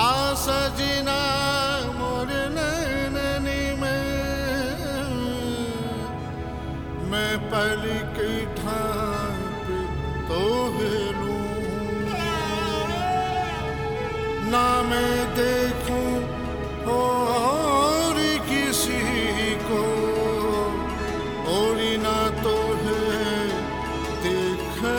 आसजना मोर नैननी में, मैं पल की ठाप तो हिलूं ना मैं देखूँ हो और किसी को और ना तो है। देखा